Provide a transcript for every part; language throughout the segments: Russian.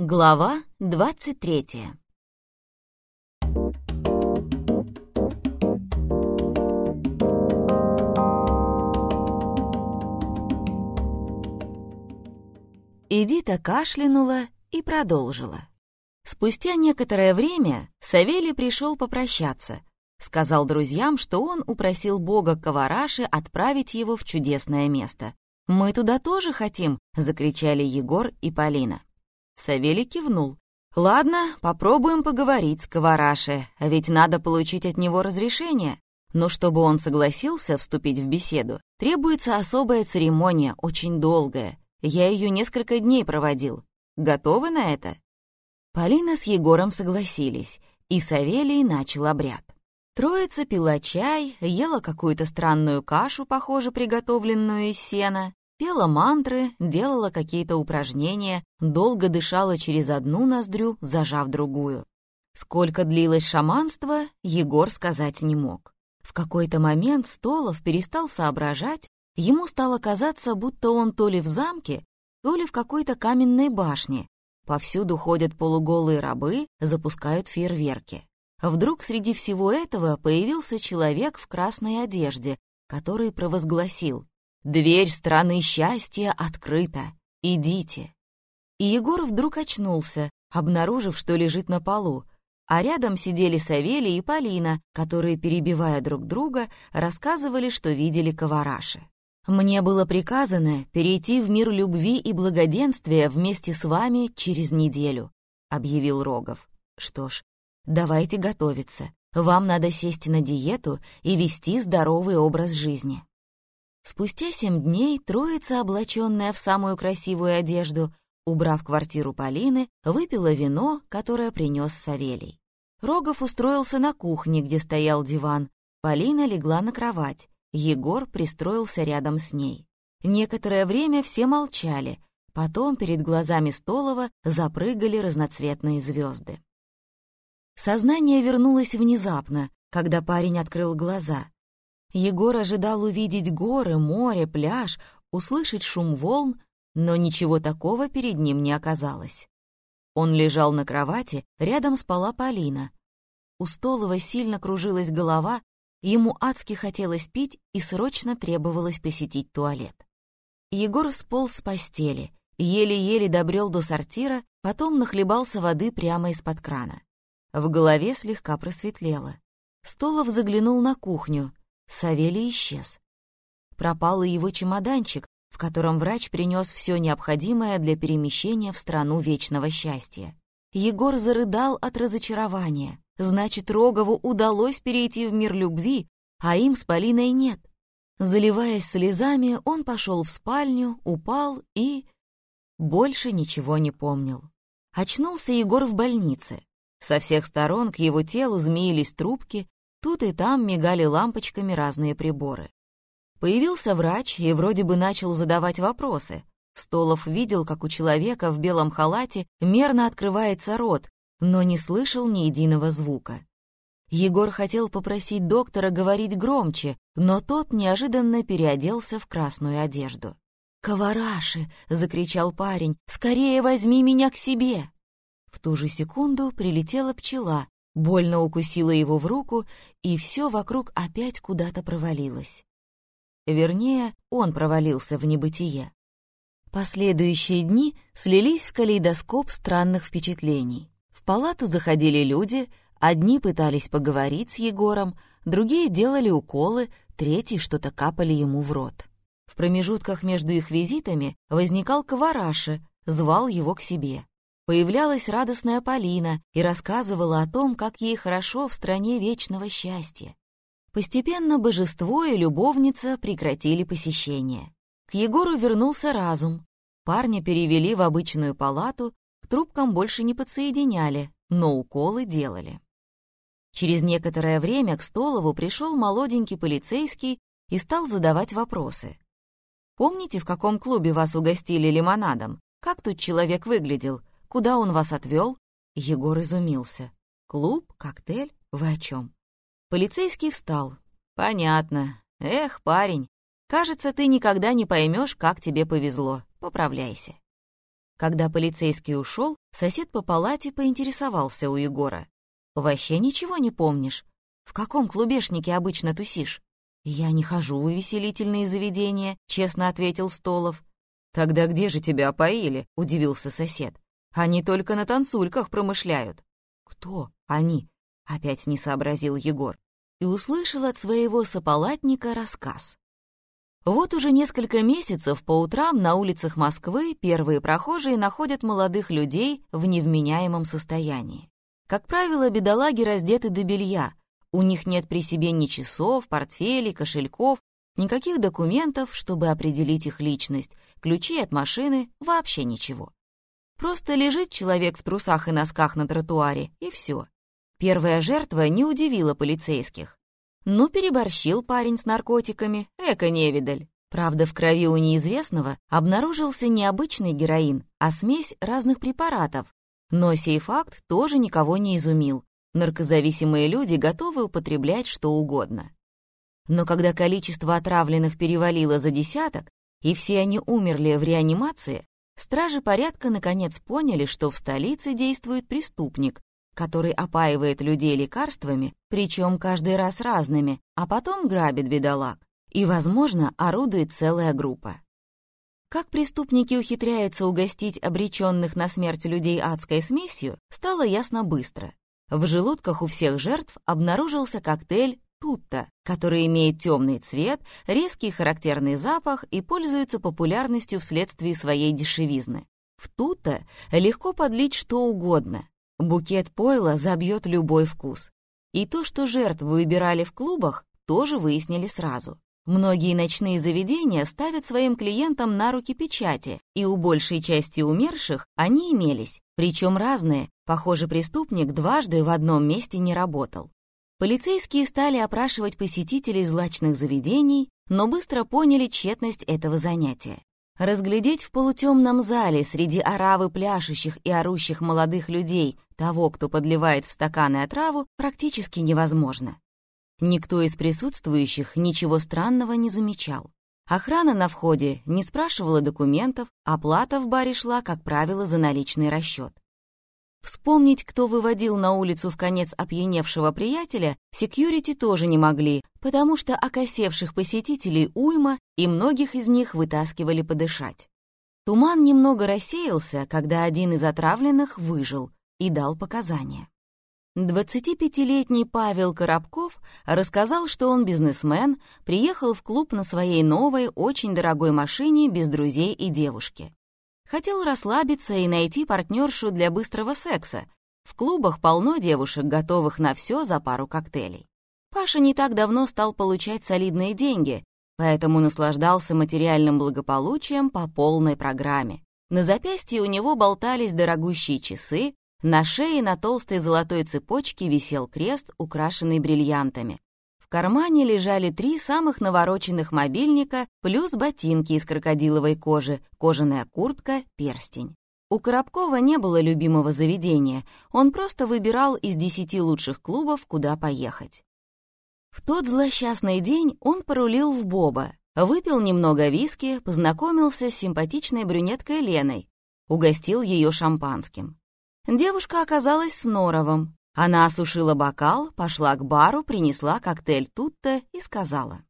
Глава 23 Эдита кашлянула и продолжила. Спустя некоторое время Савелий пришел попрощаться. Сказал друзьям, что он упросил бога Кавараши отправить его в чудесное место. «Мы туда тоже хотим!» — закричали Егор и Полина. Савелий кивнул. «Ладно, попробуем поговорить с Кавараши, ведь надо получить от него разрешение. Но чтобы он согласился вступить в беседу, требуется особая церемония, очень долгая. Я ее несколько дней проводил. Готовы на это?» Полина с Егором согласились, и Савелий начал обряд. Троица пила чай, ела какую-то странную кашу, похоже, приготовленную из сена, пела мантры, делала какие-то упражнения, долго дышала через одну ноздрю, зажав другую. Сколько длилось шаманство, Егор сказать не мог. В какой-то момент Столов перестал соображать, ему стало казаться, будто он то ли в замке, то ли в какой-то каменной башне. Повсюду ходят полуголые рабы, запускают фейерверки. Вдруг среди всего этого появился человек в красной одежде, который провозгласил Дверь страны счастья открыта. Идите. И Егор вдруг очнулся, обнаружив, что лежит на полу, а рядом сидели Савелий и Полина, которые, перебивая друг друга, рассказывали, что видели Кавараши. «Мне было приказано перейти в мир любви и благоденствия вместе с вами через неделю», — объявил Рогов. «Что ж, давайте готовиться. Вам надо сесть на диету и вести здоровый образ жизни». Спустя семь дней троица, облаченная в самую красивую одежду, убрав квартиру Полины, выпила вино, которое принес Савелий. Рогов устроился на кухне, где стоял диван. Полина легла на кровать. Егор пристроился рядом с ней. Некоторое время все молчали. Потом перед глазами Столова запрыгали разноцветные звезды. Сознание вернулось внезапно, когда парень открыл глаза. Егор ожидал увидеть горы, море, пляж, услышать шум волн, но ничего такого перед ним не оказалось. Он лежал на кровати, рядом спала Полина. У Столова сильно кружилась голова, ему адски хотелось пить и срочно требовалось посетить туалет. Егор сполз с постели, еле-еле добрел до сортира, потом нахлебался воды прямо из-под крана. В голове слегка просветлело. Столов заглянул на кухню. Савелий исчез. Пропал и его чемоданчик, в котором врач принес все необходимое для перемещения в страну вечного счастья. Егор зарыдал от разочарования. Значит, Рогову удалось перейти в мир любви, а им с Полиной нет. Заливаясь слезами, он пошел в спальню, упал и... Больше ничего не помнил. Очнулся Егор в больнице. Со всех сторон к его телу змеились трубки, Тут и там мигали лампочками разные приборы. Появился врач и вроде бы начал задавать вопросы. Столов видел, как у человека в белом халате мерно открывается рот, но не слышал ни единого звука. Егор хотел попросить доктора говорить громче, но тот неожиданно переоделся в красную одежду. «Кавараши!» — закричал парень. «Скорее возьми меня к себе!» В ту же секунду прилетела пчела, больно укусила его в руку, и все вокруг опять куда-то провалилось. Вернее, он провалился в небытие. Последующие дни слились в калейдоскоп странных впечатлений. В палату заходили люди, одни пытались поговорить с Егором, другие делали уколы, третьи что-то капали ему в рот. В промежутках между их визитами возникал Кавараша, звал его к себе появлялась радостная Полина и рассказывала о том, как ей хорошо в стране вечного счастья. Постепенно божество и любовница прекратили посещение. К Егору вернулся разум. Парня перевели в обычную палату, к трубкам больше не подсоединяли, но уколы делали. Через некоторое время к Столову пришел молоденький полицейский и стал задавать вопросы. «Помните, в каком клубе вас угостили лимонадом? Как тут человек выглядел? Куда он вас отвел? Егор изумился. Клуб, коктейль? Вы о чем? Полицейский встал. Понятно. Эх, парень, кажется, ты никогда не поймешь, как тебе повезло. Поправляйся. Когда полицейский ушел, сосед по палате поинтересовался у Егора. «Вообще ничего не помнишь? В каком клубешнике обычно тусишь?» «Я не хожу в увеселительные заведения», — честно ответил Столов. «Тогда где же тебя опоили?» — удивился сосед. «Они только на танцульках промышляют». «Кто они?» — опять не сообразил Егор. И услышал от своего сополатника рассказ. Вот уже несколько месяцев по утрам на улицах Москвы первые прохожие находят молодых людей в невменяемом состоянии. Как правило, бедолаги раздеты до белья. У них нет при себе ни часов, портфелей, кошельков, никаких документов, чтобы определить их личность, ключей от машины, вообще ничего. Просто лежит человек в трусах и носках на тротуаре, и все. Первая жертва не удивила полицейских. Ну, переборщил парень с наркотиками, эко-невидаль. Правда, в крови у неизвестного обнаружился не обычный героин, а смесь разных препаратов. Но сей факт тоже никого не изумил. Наркозависимые люди готовы употреблять что угодно. Но когда количество отравленных перевалило за десяток, и все они умерли в реанимации, стражи порядка наконец поняли, что в столице действует преступник, который опаивает людей лекарствами, причем каждый раз разными, а потом грабит бедолаг. И, возможно, орудует целая группа. Как преступники ухитряются угостить обреченных на смерть людей адской смесью, стало ясно быстро. В желудках у всех жертв обнаружился коктейль Тутта, который имеет темный цвет, резкий характерный запах и пользуется популярностью вследствие своей дешевизны. В Тутта легко подлить что угодно, Букет пойла забьет любой вкус. И то, что жертв выбирали в клубах, тоже выяснили сразу. Многие ночные заведения ставят своим клиентам на руки печати, и у большей части умерших они имелись, причем разные, похоже, преступник дважды в одном месте не работал. Полицейские стали опрашивать посетителей злачных заведений, но быстро поняли тщетность этого занятия. Разглядеть в полутемном зале среди оравы пляшущих и орущих молодых людей того, кто подливает в стаканы отраву, практически невозможно. Никто из присутствующих ничего странного не замечал. Охрана на входе не спрашивала документов, оплата в баре шла, как правило, за наличный расчет. Вспомнить, кто выводил на улицу в конец опьяневшего приятеля, секьюрити тоже не могли, потому что окосевших посетителей уйма, и многих из них вытаскивали подышать. Туман немного рассеялся, когда один из отравленных выжил и дал показания. 25-летний Павел Коробков рассказал, что он бизнесмен, приехал в клуб на своей новой, очень дорогой машине без друзей и девушки. Хотел расслабиться и найти партнершу для быстрого секса. В клубах полно девушек, готовых на все за пару коктейлей. Паша не так давно стал получать солидные деньги, поэтому наслаждался материальным благополучием по полной программе. На запястье у него болтались дорогущие часы, на шее на толстой золотой цепочке висел крест, украшенный бриллиантами. В кармане лежали три самых навороченных мобильника плюс ботинки из крокодиловой кожи, кожаная куртка, перстень. У Коробкова не было любимого заведения, он просто выбирал из десяти лучших клубов, куда поехать. В тот злосчастный день он порулил в Боба, выпил немного виски, познакомился с симпатичной брюнеткой Леной, угостил ее шампанским. Девушка оказалась с Норовым, она осушила бокал, пошла к бару, принесла коктейль Тутта и сказала.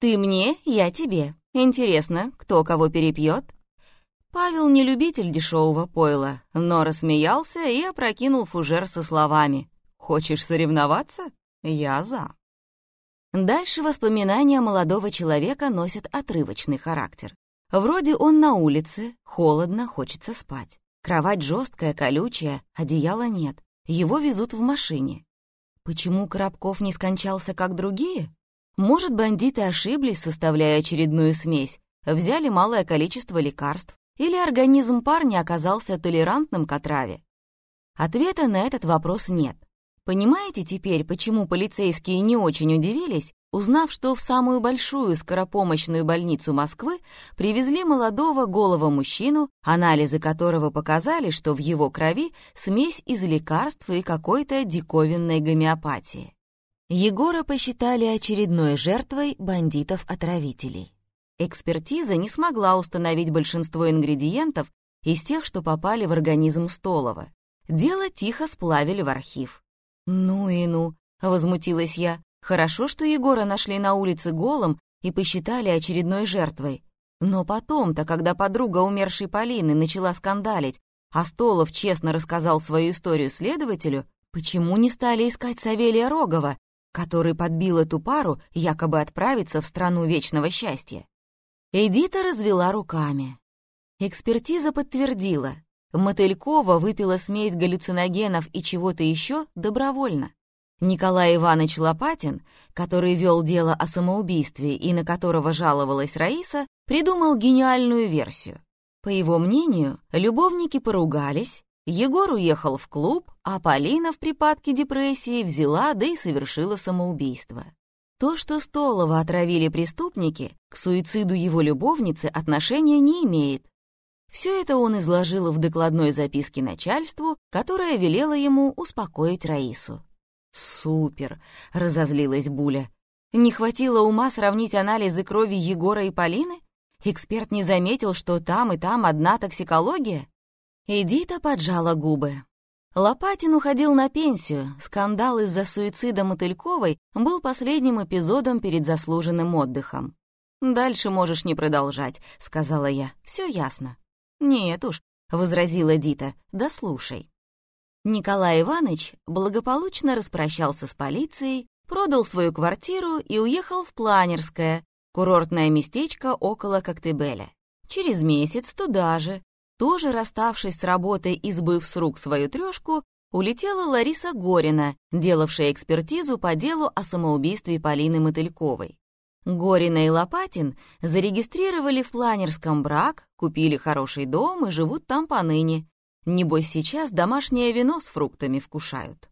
«Ты мне, я тебе. Интересно, кто кого перепьет?» Павел не любитель дешевого пойла, но рассмеялся и опрокинул фужер со словами «Хочешь соревноваться? Я за». Дальше воспоминания молодого человека носят отрывочный характер. Вроде он на улице, холодно, хочется спать. Кровать жесткая, колючая, одеяла нет. Его везут в машине. Почему Коробков не скончался, как другие? Может, бандиты ошиблись, составляя очередную смесь, взяли малое количество лекарств, или организм парня оказался толерантным к отраве? Ответа на этот вопрос нет. Понимаете теперь, почему полицейские не очень удивились, узнав, что в самую большую скоропомощную больницу Москвы привезли молодого голого мужчину, анализы которого показали, что в его крови смесь из лекарств и какой-то диковинной гомеопатии. Егора посчитали очередной жертвой бандитов-отравителей. Экспертиза не смогла установить большинство ингредиентов, из тех, что попали в организм Столова. Дело тихо сплавили в архив. «Ну и ну», — возмутилась я. «Хорошо, что Егора нашли на улице голым и посчитали очередной жертвой. Но потом-то, когда подруга умершей Полины начала скандалить, а Столов честно рассказал свою историю следователю, почему не стали искать Савелия Рогова, который подбил эту пару якобы отправиться в страну вечного счастья? Эдита развела руками. Экспертиза подтвердила, Мотылькова выпила смесь галлюциногенов и чего-то еще добровольно. Николай Иванович Лопатин, который вел дело о самоубийстве и на которого жаловалась Раиса, придумал гениальную версию. По его мнению, любовники поругались, Егор уехал в клуб, а Полина в припадке депрессии взяла, да и совершила самоубийство. То, что Столова отравили преступники, к суициду его любовницы отношения не имеет. Все это он изложил в докладной записке начальству, которая велела ему успокоить Раису. «Супер!» — разозлилась Буля. «Не хватило ума сравнить анализы крови Егора и Полины? Эксперт не заметил, что там и там одна токсикология?» Эдита поджала губы. Лопатин уходил на пенсию. Скандал из-за суицида Мотыльковой был последним эпизодом перед заслуженным отдыхом. «Дальше можешь не продолжать», — сказала я. «Все ясно». «Нет уж», — возразила Дита, — «да слушай». Николай Иванович благополучно распрощался с полицией, продал свою квартиру и уехал в Планерское, курортное местечко около Коктебеля. Через месяц туда же, тоже расставшись с работой и сбыв с рук свою трешку, улетела Лариса Горина, делавшая экспертизу по делу о самоубийстве Полины Мотыльковой. Горина и Лопатин зарегистрировали в Планерском брак, купили хороший дом и живут там поныне, Небось, сейчас домашнее вино с фруктами вкушают.